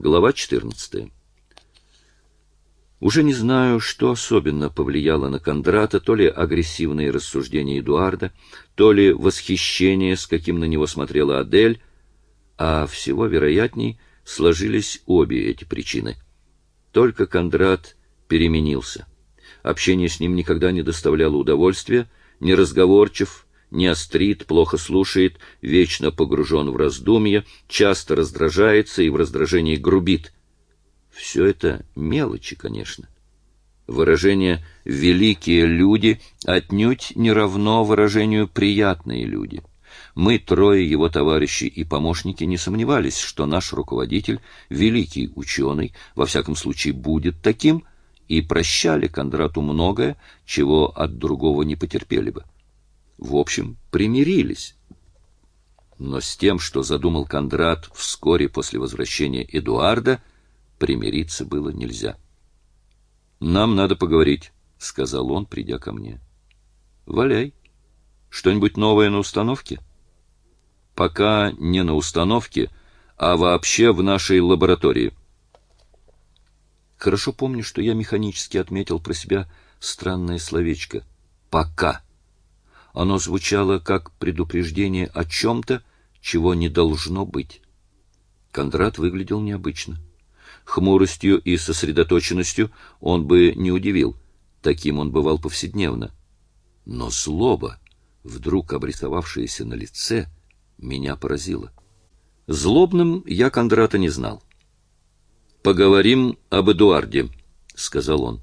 Глава 14. Уже не знаю, что особенно повлияло на Кондрата, то ли агрессивные рассуждения Эдуарда, то ли восхищение, с каким на него смотрела Адель, а всего вероятней сложились обе эти причины. Только Кондрат переменился. Общение с ним никогда не доставляло удовольствия, неразговорчив, не острит, плохо слушает, вечно погружен в раздумья, часто раздражается и в раздражении грубит. Все это мелочи, конечно. Выражение «великие люди» отнюдь не равно выражению «приятные люди». Мы, трое его товарищи и помощники, не сомневались, что наш руководитель, великий ученый, во всяком случае будет таким, и прощали Кондрату многое, чего от другого не потерпели бы в общем, примирились. Но с тем, что задумал Кондрат вскоре после возвращения Эдуарда, примириться было нельзя. «Нам надо поговорить», — сказал он, придя ко мне. «Валяй. Что-нибудь новое на установке?» «Пока не на установке, а вообще в нашей лаборатории». Хорошо помню, что я механически отметил про себя странное словечко «пока». Оно звучало как предупреждение о чем-то, чего не должно быть. Кондрат выглядел необычно. Хмуростью и сосредоточенностью он бы не удивил. Таким он бывал повседневно. Но злоба, вдруг обрисовавшаяся на лице, меня поразила. Злобным я Кондрата не знал. «Поговорим об Эдуарде», — сказал он.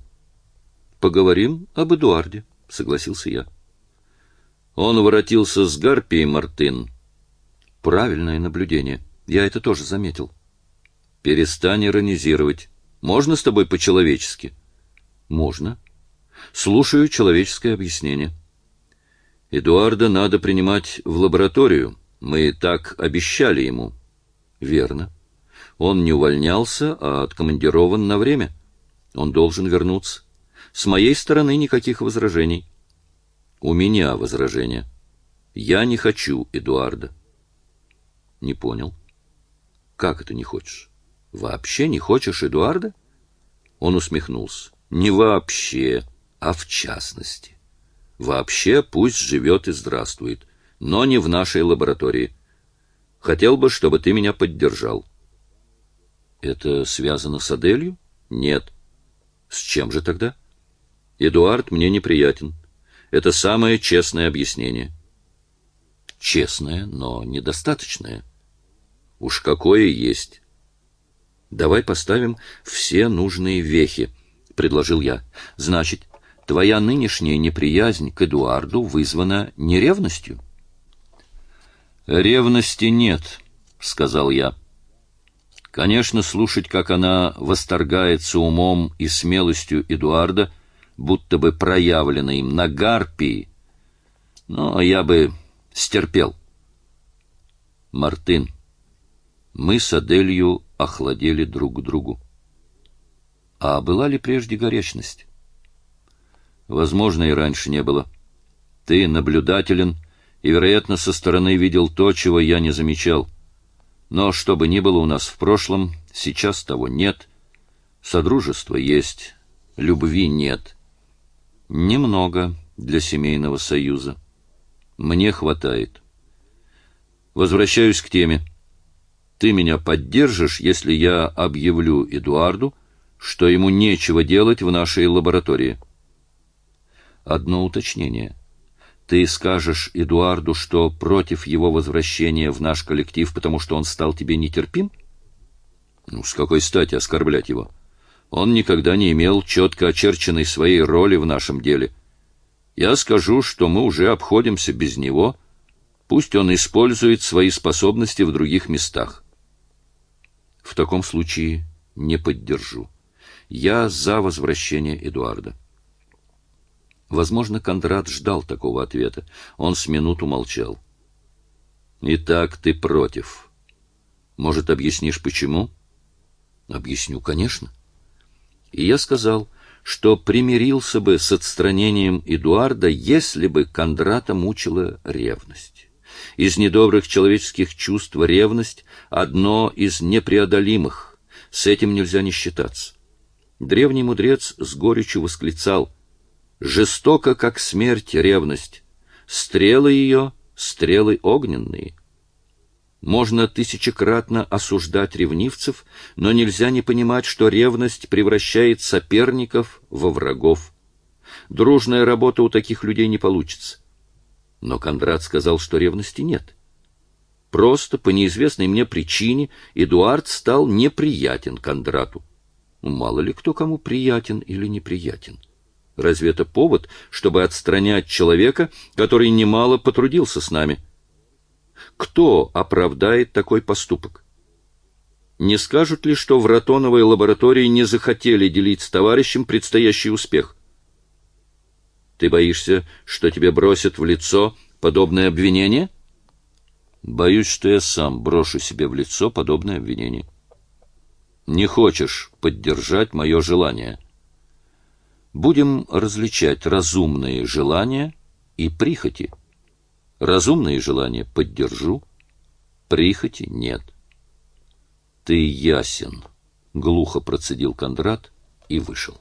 «Поговорим об Эдуарде», — согласился я. Он воротился с Гарпией, Мартын. Правильное наблюдение. Я это тоже заметил. Перестань иронизировать. Можно с тобой по-человечески? Можно. Слушаю человеческое объяснение. Эдуарда надо принимать в лабораторию. Мы так обещали ему. Верно. Он не увольнялся, а откомандирован на время. Он должен вернуться. С моей стороны никаких возражений. У меня возражение. Я не хочу Эдуарда. Не понял. Как это не хочешь? Вообще не хочешь Эдуарда? Он усмехнулся. Не вообще, а в частности. Вообще пусть живет и здравствует, но не в нашей лаборатории. Хотел бы, чтобы ты меня поддержал. Это связано с Аделью? Нет. С чем же тогда? Эдуард мне неприятен. Это самое честное объяснение. Честное, но недостаточное. Уж какое есть. Давай поставим все нужные вехи, предложил я. Значит, твоя нынешняя неприязнь к Эдуарду вызвана не ревностью? Ревности нет, сказал я. Конечно, слушать, как она восторгается умом и смелостью Эдуарда, будто бы проявлено им на гарпии, но я бы стерпел. Мартын, мы с Аделью охладели друг к другу. А была ли прежде горячность? Возможно, и раньше не было. Ты наблюдателен и, вероятно, со стороны видел то, чего я не замечал. Но что бы ни было у нас в прошлом, сейчас того нет. Содружество есть, любви нет. Немного для семейного союза. Мне хватает. Возвращаюсь к теме. Ты меня поддержишь, если я объявлю Эдуарду, что ему нечего делать в нашей лаборатории? Одно уточнение. Ты скажешь Эдуарду, что против его возвращения в наш коллектив, потому что он стал тебе нетерпим? Ну, с какой стати оскорблять его? Он никогда не имел четко очерченной своей роли в нашем деле. Я скажу, что мы уже обходимся без него. Пусть он использует свои способности в других местах. В таком случае не поддержу. Я за возвращение Эдуарда. Возможно, Кондрат ждал такого ответа. Он с минуту молчал. Итак, ты против. Может, объяснишь почему? Объясню, конечно. И я сказал, что примирился бы с отстранением Эдуарда, если бы Кондрата мучила ревность. Из недобрых человеческих чувств ревность — одно из непреодолимых, С этим нельзя не считаться. Древний мудрец с горечью восклицал «Жестоко, как смерть, ревность, стрелы ее — стрелы огненные». Можно тысячекратно осуждать ревнивцев, но нельзя не понимать, что ревность превращает соперников во врагов. Дружная работа у таких людей не получится. Но Кондрат сказал, что ревности нет. Просто по неизвестной мне причине Эдуард стал неприятен Кондрату. Мало ли кто кому приятен или неприятен. Разве это повод, чтобы отстранять человека, который немало потрудился с нами? Кто оправдает такой поступок? Не скажут ли, что в Ротоновой лаборатории не захотели делить с товарищем предстоящий успех? Ты боишься, что тебе бросят в лицо подобное обвинение? Боюсь, что я сам брошу себе в лицо подобное обвинение. Не хочешь поддержать мое желание? Будем различать разумные желания и прихоти. Разумные желания поддержу, прихоти нет. Ты ясен, глухо процедил Кондрат и вышел.